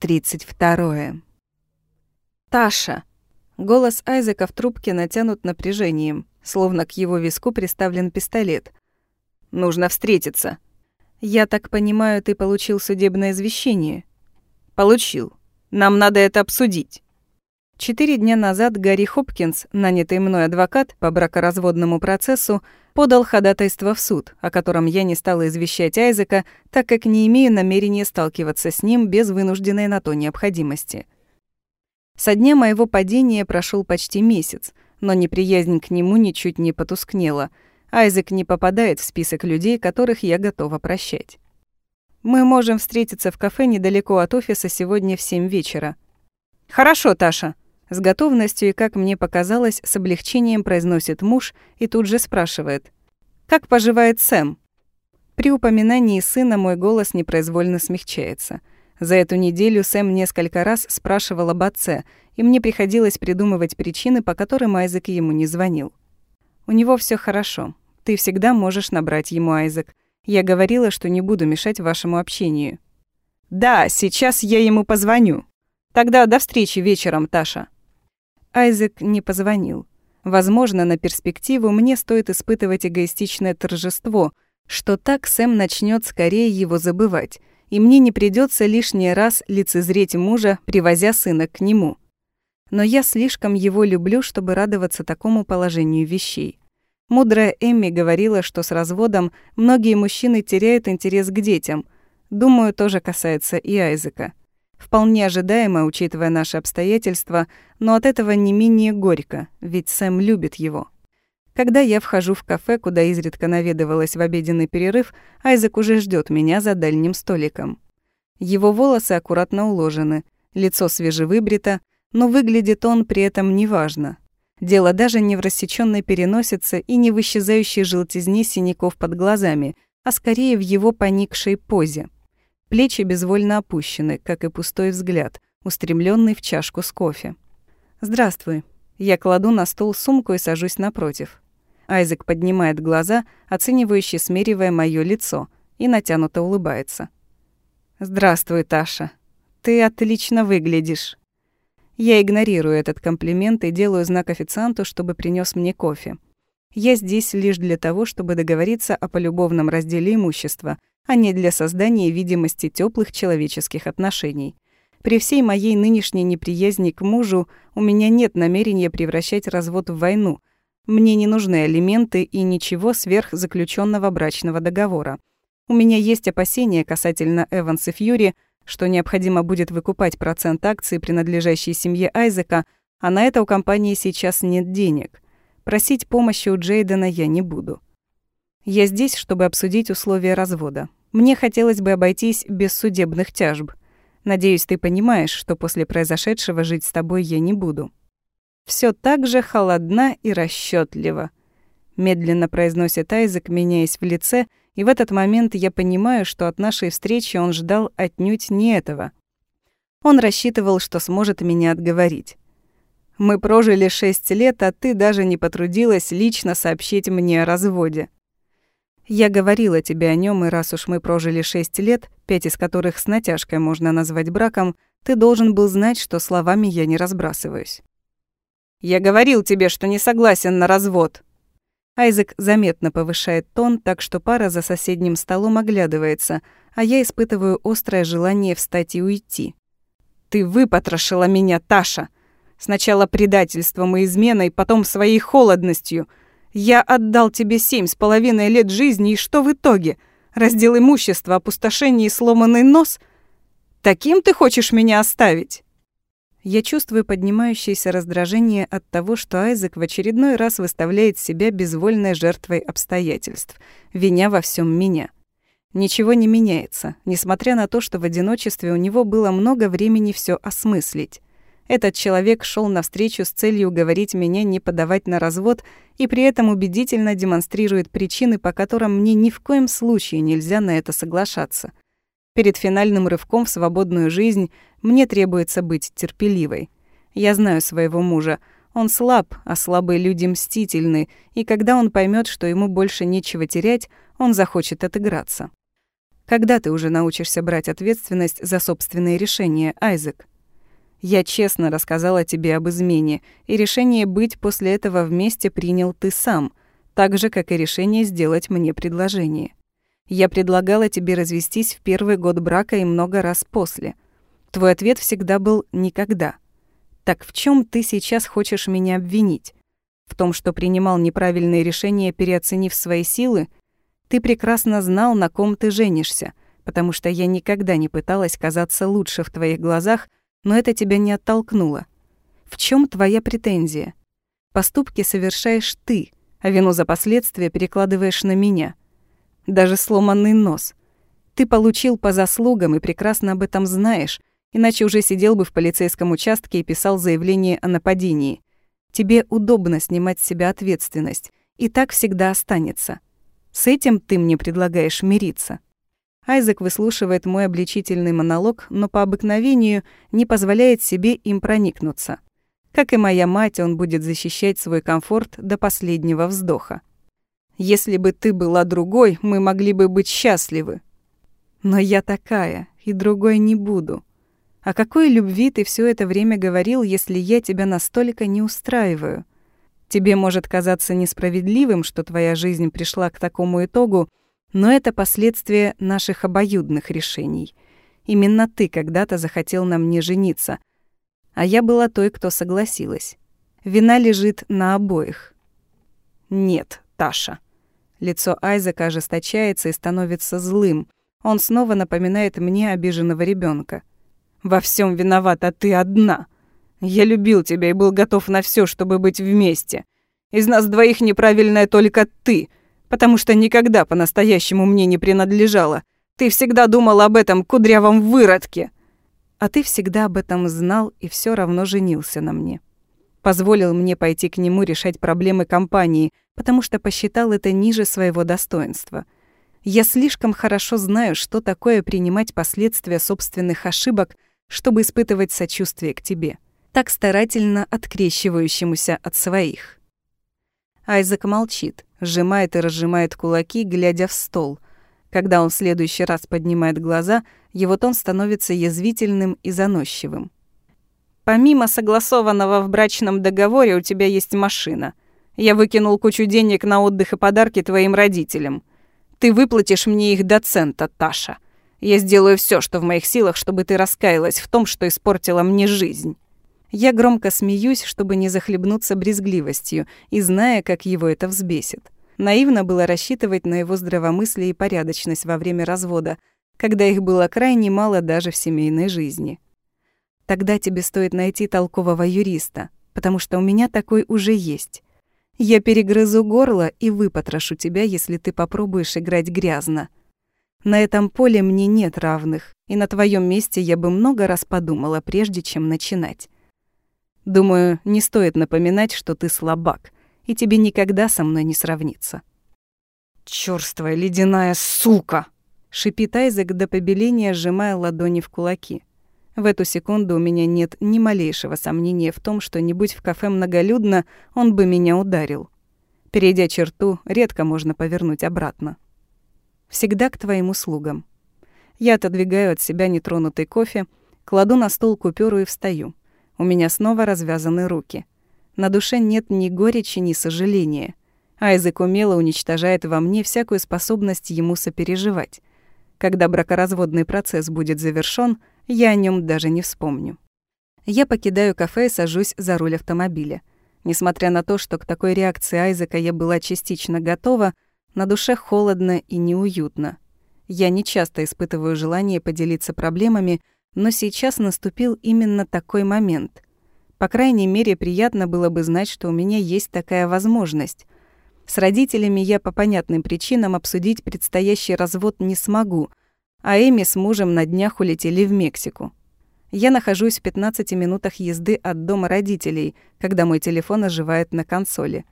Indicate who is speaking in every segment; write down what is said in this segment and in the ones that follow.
Speaker 1: 32. Таша. Голос Айзека в трубке натянут напряжением, словно к его виску приставлен пистолет. «Нужно встретиться». «Я так понимаю, ты получил судебное извещение?» «Получил. Нам надо это обсудить». Четыре дня назад Гарри Хопкинс, нанятый мной адвокат по бракоразводному процессу, подал ходатайство в суд, о котором я не стала извещать Айзека, так как не имею намерения сталкиваться с ним без вынужденной на то необходимости. Со дня моего падения прошел почти месяц, но неприязнь к нему ничуть не потускнела. Айзек не попадает в список людей, которых я готова прощать. Мы можем встретиться в кафе недалеко от офиса сегодня в семь вечера. Хорошо, Таша. С готовностью и, как мне показалось, с облегчением произносит муж и тут же спрашивает. «Как поживает Сэм?» При упоминании сына мой голос непроизвольно смягчается. За эту неделю Сэм несколько раз спрашивал об отце, и мне приходилось придумывать причины, по которым Айзек ему не звонил. «У него все хорошо. Ты всегда можешь набрать ему, Айзек. Я говорила, что не буду мешать вашему общению». «Да, сейчас я ему позвоню. Тогда до встречи вечером, Таша». Айзек не позвонил. Возможно, на перспективу мне стоит испытывать эгоистичное торжество, что так Сэм начнет скорее его забывать, и мне не придется лишний раз лицезреть мужа, привозя сына к нему. Но я слишком его люблю, чтобы радоваться такому положению вещей. Мудрая Эмми говорила, что с разводом многие мужчины теряют интерес к детям. Думаю, тоже касается и Айзека. Вполне ожидаемо, учитывая наши обстоятельства, но от этого не менее горько, ведь Сэм любит его. Когда я вхожу в кафе, куда изредка наведывалась в обеденный перерыв, Айзек уже ждет меня за дальним столиком. Его волосы аккуратно уложены, лицо свежевыбрито, но выглядит он при этом неважно. Дело даже не в рассечённой переносице и не в исчезающей желтизне синяков под глазами, а скорее в его поникшей позе. Плечи безвольно опущены, как и пустой взгляд, устремленный в чашку с кофе. «Здравствуй». Я кладу на стол сумку и сажусь напротив. Айзек поднимает глаза, оценивающе смеривая моё лицо, и натянуто улыбается. «Здравствуй, Таша. Ты отлично выглядишь». Я игнорирую этот комплимент и делаю знак официанту, чтобы принёс мне кофе. Я здесь лишь для того, чтобы договориться о полюбовном разделе имущества — а не для создания видимости теплых человеческих отношений. При всей моей нынешней неприязни к мужу у меня нет намерения превращать развод в войну. Мне не нужны алименты и ничего сверх заключенного брачного договора. У меня есть опасения касательно Эванс и Фьюри, что необходимо будет выкупать процент акций, принадлежащей семье Айзека, а на это у компании сейчас нет денег. Просить помощи у Джейдена я не буду. Я здесь, чтобы обсудить условия развода. Мне хотелось бы обойтись без судебных тяжб. Надеюсь, ты понимаешь, что после произошедшего жить с тобой я не буду. Все так же холодна и расчетлива. Медленно произносит Айзек, меняясь в лице, и в этот момент я понимаю, что от нашей встречи он ждал отнюдь не этого. Он рассчитывал, что сможет меня отговорить. Мы прожили шесть лет, а ты даже не потрудилась лично сообщить мне о разводе. Я говорила тебе о нем, и раз уж мы прожили шесть лет, пять из которых с натяжкой можно назвать браком, ты должен был знать, что словами я не разбрасываюсь. Я говорил тебе, что не согласен на развод. Айзек заметно повышает тон, так что пара за соседним столом оглядывается, а я испытываю острое желание встать и уйти. Ты выпотрошила меня, Таша. Сначала предательством и изменой, потом своей холодностью — я отдал тебе семь с половиной лет жизни, и что в итоге? Раздел имущества, опустошение и сломанный нос? Таким ты хочешь меня оставить?» Я чувствую поднимающееся раздражение от того, что Айзек в очередной раз выставляет себя безвольной жертвой обстоятельств, виня во всем меня. Ничего не меняется, несмотря на то, что в одиночестве у него было много времени все осмыслить. Этот человек шел навстречу с целью уговорить меня не подавать на развод и при этом убедительно демонстрирует причины, по которым мне ни в коем случае нельзя на это соглашаться. Перед финальным рывком в свободную жизнь мне требуется быть терпеливой. Я знаю своего мужа. Он слаб, а слабые люди мстительны, и когда он поймет, что ему больше нечего терять, он захочет отыграться. Когда ты уже научишься брать ответственность за собственные решения, Айзек? Я честно рассказала тебе об измене, и решение быть после этого вместе принял ты сам, так же, как и решение сделать мне предложение. Я предлагала тебе развестись в первый год брака и много раз после. Твой ответ всегда был «никогда». Так в чем ты сейчас хочешь меня обвинить? В том, что принимал неправильные решения, переоценив свои силы – ты прекрасно знал, на ком ты женишься, потому что я никогда не пыталась казаться лучше в твоих глазах, но это тебя не оттолкнуло. В чем твоя претензия? Поступки совершаешь ты, а вину за последствия перекладываешь на меня. Даже сломанный нос. Ты получил по заслугам и прекрасно об этом знаешь, иначе уже сидел бы в полицейском участке и писал заявление о нападении. Тебе удобно снимать с себя ответственность, и так всегда останется. С этим ты мне предлагаешь мириться?» Айзек выслушивает мой обличительный монолог, но по обыкновению не позволяет себе им проникнуться. Как и моя мать, он будет защищать свой комфорт до последнего вздоха. «Если бы ты была другой, мы могли бы быть счастливы». «Но я такая, и другой не буду. О какой любви ты все это время говорил, если я тебя настолько не устраиваю?» Тебе может казаться несправедливым, что твоя жизнь пришла к такому итогу, но это последствия наших обоюдных решений. Именно ты когда-то захотел на мне жениться, а я была той, кто согласилась. Вина лежит на обоих. Нет, Таша. Лицо Айзека ожесточается и становится злым. Он снова напоминает мне обиженного ребенка. Во всем виновата ты одна. Я любил тебя и был готов на все, чтобы быть вместе. Из нас двоих неправильная только ты, потому что никогда по-настоящему мне не принадлежала. Ты всегда думал об этом кудрявом выродке. А ты всегда об этом знал и все равно женился на мне. Позволил мне пойти к нему решать проблемы компании, потому что посчитал это ниже своего достоинства. Я слишком хорошо знаю, что такое принимать последствия собственных ошибок, чтобы испытывать сочувствие к тебе так старательно открещивающемуся от своих. Айзек молчит, сжимает и разжимает кулаки, глядя в стол. Когда он в следующий раз поднимает глаза, его тон становится язвительным и заносчивым. «Помимо согласованного в брачном договоре у тебя есть машина. Я выкинул кучу денег на отдых и подарки твоим родителям. Ты выплатишь мне их до цента, Таша. Я сделаю все, что в моих силах, чтобы ты раскаялась в том, что испортила мне жизнь». Я громко смеюсь, чтобы не захлебнуться брезгливостью, и зная, как его это взбесит. Наивно было рассчитывать на его здравомыслие и порядочность во время развода, когда их было крайне мало даже в семейной жизни. Тогда тебе стоит найти толкового юриста, потому что у меня такой уже есть. Я перегрызу горло и выпотрошу тебя, если ты попробуешь играть грязно. На этом поле мне нет равных, и на твоем месте я бы много раз подумала, прежде чем начинать. Думаю, не стоит напоминать, что ты слабак, и тебе никогда со мной не сравниться. «Чёрствая ледяная сука!» — шипит Айзек до побеления, сжимая ладони в кулаки. В эту секунду у меня нет ни малейшего сомнения в том, что не будь в кафе многолюдно, он бы меня ударил. Перейдя черту, редко можно повернуть обратно. Всегда к твоим услугам. Я отодвигаю от себя нетронутый кофе, кладу на стол купюру и встаю. У меня снова развязаны руки. На душе нет ни горечи, ни сожаления. Айзек умело уничтожает во мне всякую способность ему сопереживать. Когда бракоразводный процесс будет завершён, я о нем даже не вспомню. Я покидаю кафе и сажусь за руль автомобиля. Несмотря на то, что к такой реакции Айзека я была частично готова, на душе холодно и неуютно. Я не часто испытываю желание поделиться проблемами, но сейчас наступил именно такой момент. По крайней мере, приятно было бы знать, что у меня есть такая возможность. С родителями я по понятным причинам обсудить предстоящий развод не смогу, а Эми с мужем на днях улетели в Мексику. Я нахожусь в 15 минутах езды от дома родителей, когда мой телефон оживает на консоли.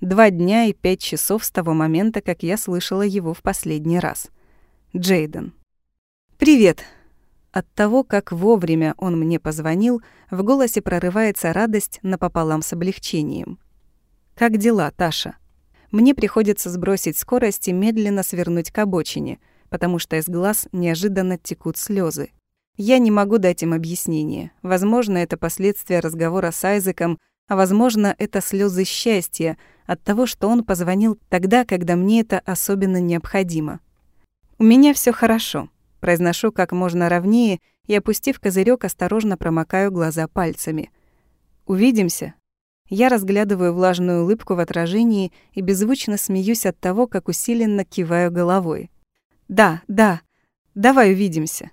Speaker 1: Два дня и пять часов с того момента, как я слышала его в последний раз. Джейден. «Привет», от того, как вовремя он мне позвонил, в голосе прорывается радость напополам с облегчением. «Как дела, Таша?» Мне приходится сбросить скорость и медленно свернуть к обочине. потому что из глаз неожиданно текут слезы. Я не могу дать им объяснение. Возможно, это последствия разговора с Айзеком, а возможно, это слезы счастья от того, что он позвонил тогда, когда мне это особенно необходимо. «У меня все хорошо», — произношу как можно ровнее и, опустив козырек, осторожно промокаю глаза пальцами. «Увидимся?» Я разглядываю влажную улыбку в отражении и беззвучно смеюсь от того, как усиленно киваю головой. «Да, да, давай увидимся».